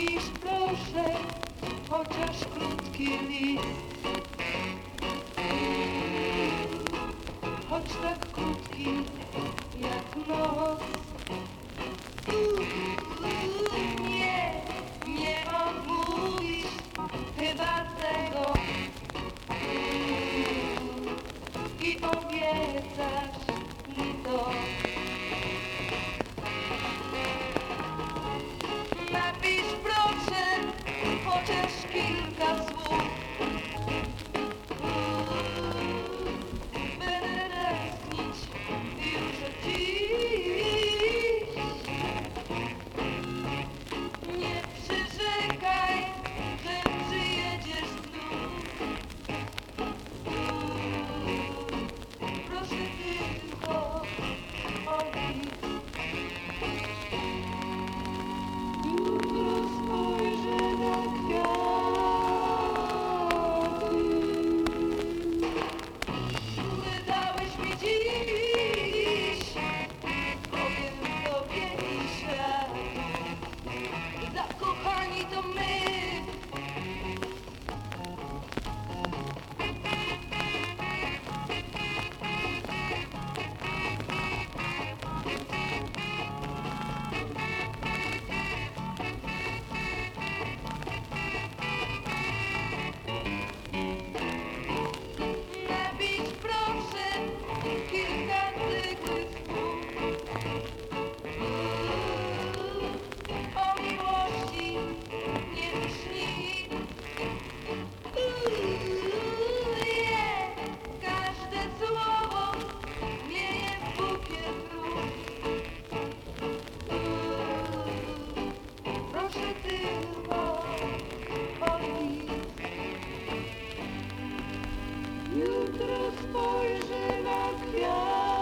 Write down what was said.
napisz proszę chociaż krótki list. Choć tak krótki jak noc. Nie, nie mam mówić chyba tego i obiecać mi to. Jutro spojrzę na kwiat.